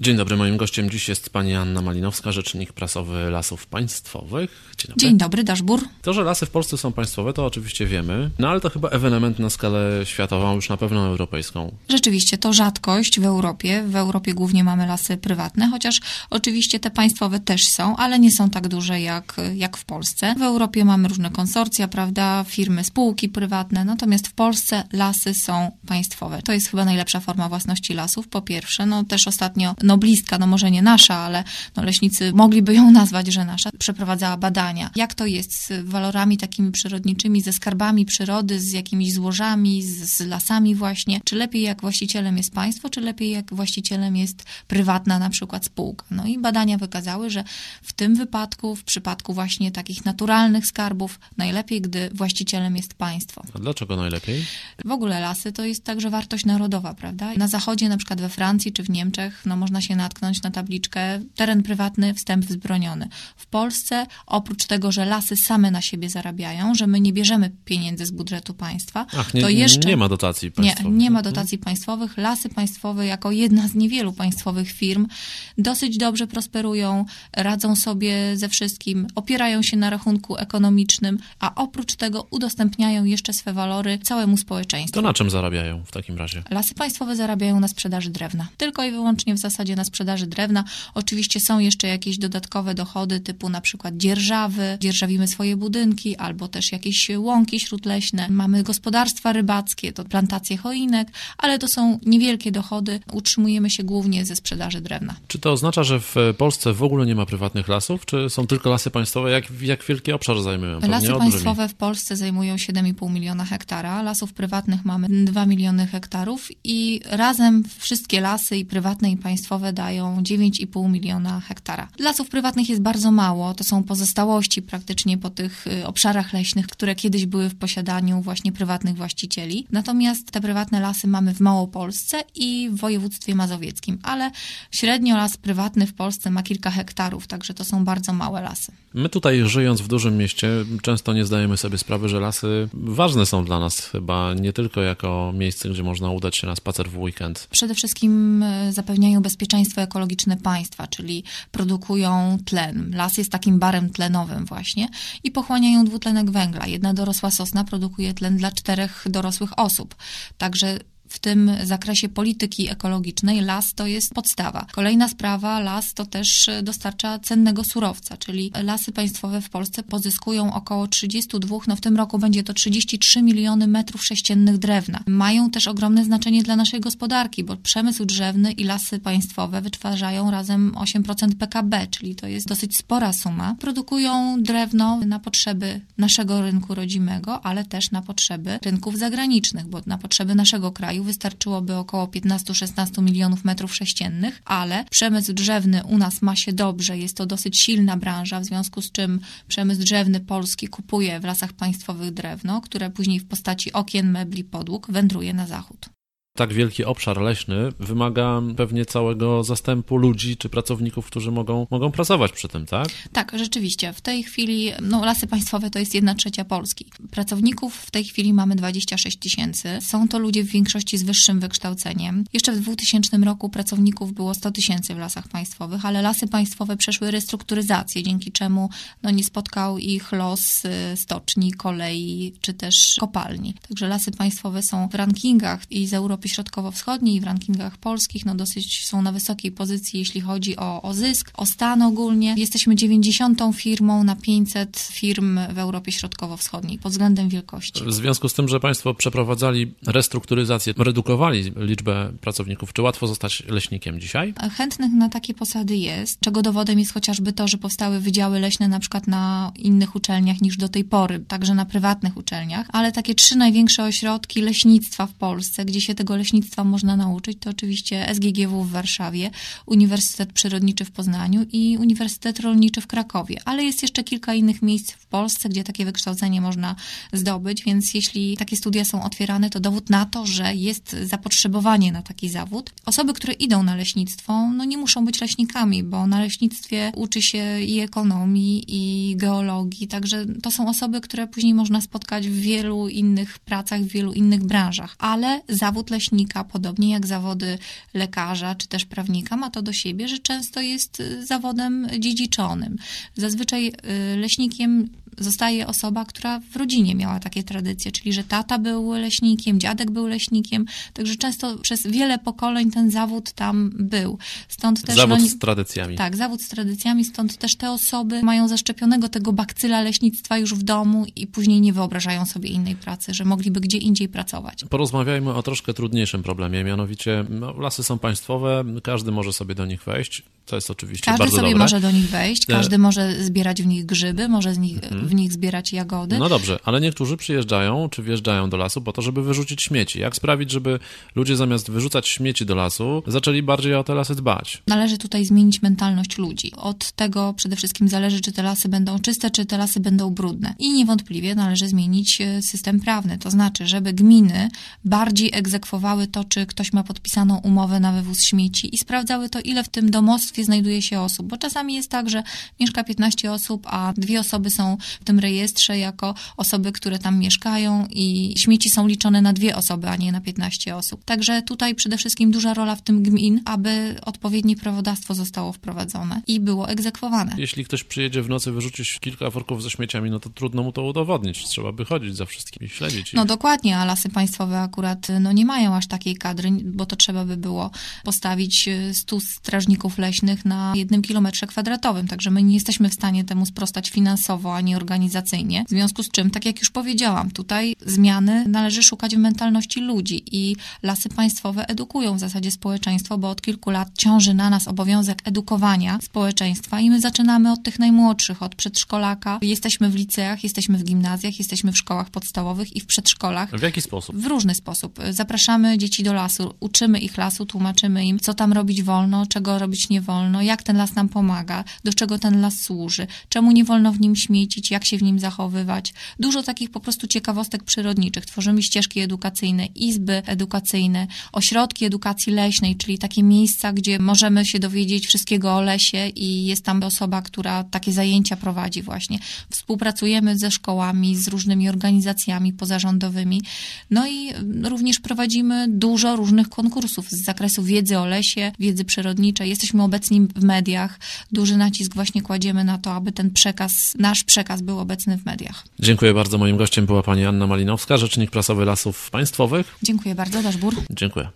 Dzień dobry, moim gościem dziś jest pani Anna Malinowska, rzecznik prasowy Lasów Państwowych. Dzień dobry. Dzień dobry, Daszbur. To, że lasy w Polsce są państwowe, to oczywiście wiemy, no ale to chyba ewenement na skalę światową, już na pewno europejską. Rzeczywiście, to rzadkość w Europie. W Europie głównie mamy lasy prywatne, chociaż oczywiście te państwowe też są, ale nie są tak duże jak, jak w Polsce. W Europie mamy różne konsorcja, prawda, firmy, spółki prywatne, natomiast w Polsce lasy są państwowe. To jest chyba najlepsza forma własności lasów, po pierwsze. No też ostatnio noblistka, no może nie nasza, ale no leśnicy mogliby ją nazwać, że nasza, przeprowadzała badania. Jak to jest z walorami takimi przyrodniczymi, ze skarbami przyrody, z jakimiś złożami, z, z lasami właśnie? Czy lepiej jak właścicielem jest państwo, czy lepiej jak właścicielem jest prywatna na przykład spółka? No i badania wykazały, że w tym wypadku, w przypadku właśnie takich naturalnych skarbów, najlepiej, gdy właścicielem jest państwo. A dlaczego najlepiej? W ogóle lasy to jest także wartość narodowa, prawda? Na zachodzie, na przykład we Francji czy w Niemczech, no można się natknąć na tabliczkę teren prywatny, wstęp wzbroniony. W Polsce, oprócz tego, że lasy same na siebie zarabiają, że my nie bierzemy pieniędzy z budżetu państwa, Ach, nie, to jeszcze... Nie ma dotacji państwowych. Nie, nie ma dotacji państwowych. Lasy państwowe, jako jedna z niewielu państwowych firm, dosyć dobrze prosperują, radzą sobie ze wszystkim, opierają się na rachunku ekonomicznym, a oprócz tego udostępniają jeszcze swe walory całemu społeczeństwu. To na czym zarabiają w takim razie? Lasy państwowe zarabiają na sprzedaży drewna. Tylko i wyłącznie w zasadzie na sprzedaży drewna. Oczywiście są jeszcze jakieś dodatkowe dochody, typu na przykład dzierżawy, dzierżawimy swoje budynki, albo też jakieś łąki śródleśne. Mamy gospodarstwa rybackie, to plantacje choinek, ale to są niewielkie dochody. Utrzymujemy się głównie ze sprzedaży drewna. Czy to oznacza, że w Polsce w ogóle nie ma prywatnych lasów, czy są tylko lasy państwowe? Jak, jak wielki obszar zajmują? Pewnie lasy państwowe w Polsce zajmują 7,5 miliona hektara, lasów prywatnych mamy 2 miliony hektarów i razem wszystkie lasy i prywatne i państwowe dają 9,5 miliona hektara. Lasów prywatnych jest bardzo mało, to są pozostałości praktycznie po tych y, obszarach leśnych, które kiedyś były w posiadaniu właśnie prywatnych właścicieli. Natomiast te prywatne lasy mamy w Małopolsce i w województwie mazowieckim, ale średnio las prywatny w Polsce ma kilka hektarów, także to są bardzo małe lasy. My tutaj żyjąc w dużym mieście często nie zdajemy sobie sprawy, że lasy ważne są dla nas chyba nie tylko jako miejsce, gdzie można udać się na spacer w weekend. Przede wszystkim y, zapewniają bezpieczeństwo ekologiczne państwa, czyli produkują tlen. Las jest takim barem tlenowym właśnie i pochłaniają dwutlenek węgla. Jedna dorosła sosna produkuje tlen dla czterech dorosłych osób. Także w tym zakresie polityki ekologicznej las to jest podstawa. Kolejna sprawa, las to też dostarcza cennego surowca, czyli lasy państwowe w Polsce pozyskują około 32, no w tym roku będzie to 33 miliony metrów sześciennych drewna. Mają też ogromne znaczenie dla naszej gospodarki, bo przemysł drzewny i lasy państwowe wytwarzają razem 8% PKB, czyli to jest dosyć spora suma. Produkują drewno na potrzeby naszego rynku rodzimego, ale też na potrzeby rynków zagranicznych, bo na potrzeby naszego kraju kraju wystarczyłoby około 15-16 milionów metrów sześciennych, ale przemysł drzewny u nas ma się dobrze, jest to dosyć silna branża, w związku z czym przemysł drzewny polski kupuje w lasach państwowych drewno, które później w postaci okien, mebli, podłóg wędruje na zachód tak wielki obszar leśny wymaga pewnie całego zastępu ludzi czy pracowników, którzy mogą, mogą pracować przy tym, tak? Tak, rzeczywiście. W tej chwili, no lasy państwowe to jest jedna trzecia Polski. Pracowników w tej chwili mamy 26 tysięcy. Są to ludzie w większości z wyższym wykształceniem. Jeszcze w 2000 roku pracowników było 100 tysięcy w lasach państwowych, ale lasy państwowe przeszły restrukturyzację, dzięki czemu no, nie spotkał ich los y, stoczni, kolei czy też kopalni. Także lasy państwowe są w rankingach i z Europy Środkowo-Wschodniej i w rankingach polskich no dosyć są na wysokiej pozycji, jeśli chodzi o, o zysk, o stan ogólnie. Jesteśmy 90. firmą na 500 firm w Europie Środkowo-Wschodniej pod względem wielkości. W związku z tym, że Państwo przeprowadzali restrukturyzację, redukowali liczbę pracowników, czy łatwo zostać leśnikiem dzisiaj? Chętnych na takie posady jest, czego dowodem jest chociażby to, że powstały wydziały leśne na przykład na innych uczelniach niż do tej pory, także na prywatnych uczelniach, ale takie trzy największe ośrodki leśnictwa w Polsce, gdzie się tego leśnictwa można nauczyć, to oczywiście SGGW w Warszawie, Uniwersytet Przyrodniczy w Poznaniu i Uniwersytet Rolniczy w Krakowie. Ale jest jeszcze kilka innych miejsc w Polsce, gdzie takie wykształcenie można zdobyć, więc jeśli takie studia są otwierane, to dowód na to, że jest zapotrzebowanie na taki zawód. Osoby, które idą na leśnictwo, no nie muszą być leśnikami, bo na leśnictwie uczy się i ekonomii, i geologii, także to są osoby, które później można spotkać w wielu innych pracach, w wielu innych branżach. Ale zawód leśnika, podobnie jak zawody lekarza czy też prawnika, ma to do siebie, że często jest y, zawodem dziedziczonym. Zazwyczaj y, leśnikiem zostaje osoba, która w rodzinie miała takie tradycje, czyli że tata był leśnikiem, dziadek był leśnikiem, także często przez wiele pokoleń ten zawód tam był. Stąd też zawód no, z tradycjami. tak, zawód z tradycjami, stąd też te osoby mają zaszczepionego tego bakcyla leśnictwa już w domu i później nie wyobrażają sobie innej pracy, że mogliby gdzie indziej pracować. Porozmawiajmy o troszkę trudniejszym problemie, mianowicie no, lasy są państwowe, każdy może sobie do nich wejść. To jest oczywiście Każdy bardzo sobie dobre. może do nich wejść, E, każdy może zbierać w nich grzyby, może z nich, w nich zbierać jagody. No dobrze, ale niektórzy przyjeżdżają czy wjeżdżają do lasu po to, żeby wyrzucić śmieci. Jak sprawić, żeby ludzie zamiast wyrzucać śmieci do lasu, zaczęli bardziej o te lasy dbać? Należy tutaj zmienić mentalność ludzi. Od tego przede wszystkim zależy, czy te lasy będą czyste, czy te lasy będą brudne. I niewątpliwie należy zmienić e, system prawny. To znaczy, żeby gminy bardziej egzekwowały to, czy ktoś ma podpisaną umowę na wywóz śmieci i sprawdzały to, ile w tym domostwie znajduje się osób. Bo czasami jest tak, że mieszka 15 osób, a dwie osoby są w tym rejestrze jako osoby, które tam mieszkają i śmieci są liczone na dwie osoby, a nie na 15 osób. Także tutaj przede wszystkim duża rola w tym gmin, aby odpowiednie prawodawstwo zostało wprowadzone i było egzekwowane. Jeśli ktoś przyjedzie w nocy wyrzucić kilka worków ze śmieciami, no to trudno mu to udowodnić. Trzeba by chodzić za wszystkimi, śledzić ich. No dokładnie, a lasy państwowe akurat no, nie mają aż takiej kadry, bo to trzeba by było postawić y, 100 strażników leśnych na jednym kilometrze kwadratowym, także my nie jesteśmy w stanie temu sprostać finansowo ani organizacyjnie. W związku z czym, tak jak już powiedziałam, tutaj zmiany należy szukać w mentalności ludzi i lasy państwowe edukują w zasadzie społeczeństwo, bo od kilku lat ciąży na nas obowiązek edukowania społeczeństwa i my zaczynamy od tych najmłodszych, od przedszkolaka. Jesteśmy w liceach, jesteśmy w gimnazjach, jesteśmy w szkołach podstawowych i w przedszkolach. W jaki sposób? W różny sposób. Zapraszamy dzieci do lasu, uczymy ich lasu, tłumaczymy im, co tam robić wolno, czego robić nie wolno, jak ten las nam pomaga, do czego ten las służy, czemu nie wolno w nim śmiecić, jak się w nim zachowywać. Dużo takich po prostu ciekawostek przyrodniczych. Tworzymy ścieżki edukacyjne, izby edukacyjne, ośrodki edukacji leśnej, czyli takie miejsca, gdzie możemy się dowiedzieć wszystkiego o lesie i jest tam osoba, która takie zajęcia prowadzi właśnie. Współpracujemy ze szkołami, z różnymi organizacjami pozarządowymi. No i również prowadzimy dużo różnych konkursów z zakresu wiedzy o lesie, wiedzy przyrodniczej. Jesteśmy obecni w mediach. Duży nacisk właśnie kładziemy na to, aby ten przekaz, nasz przekaz był obecny w mediach. Dziękuję bardzo. Moim gościem była pani Anna Malinowska, rzecznik prasowy Lasów Państwowych. Dziękuję bardzo, Daszbur. Dziękuję.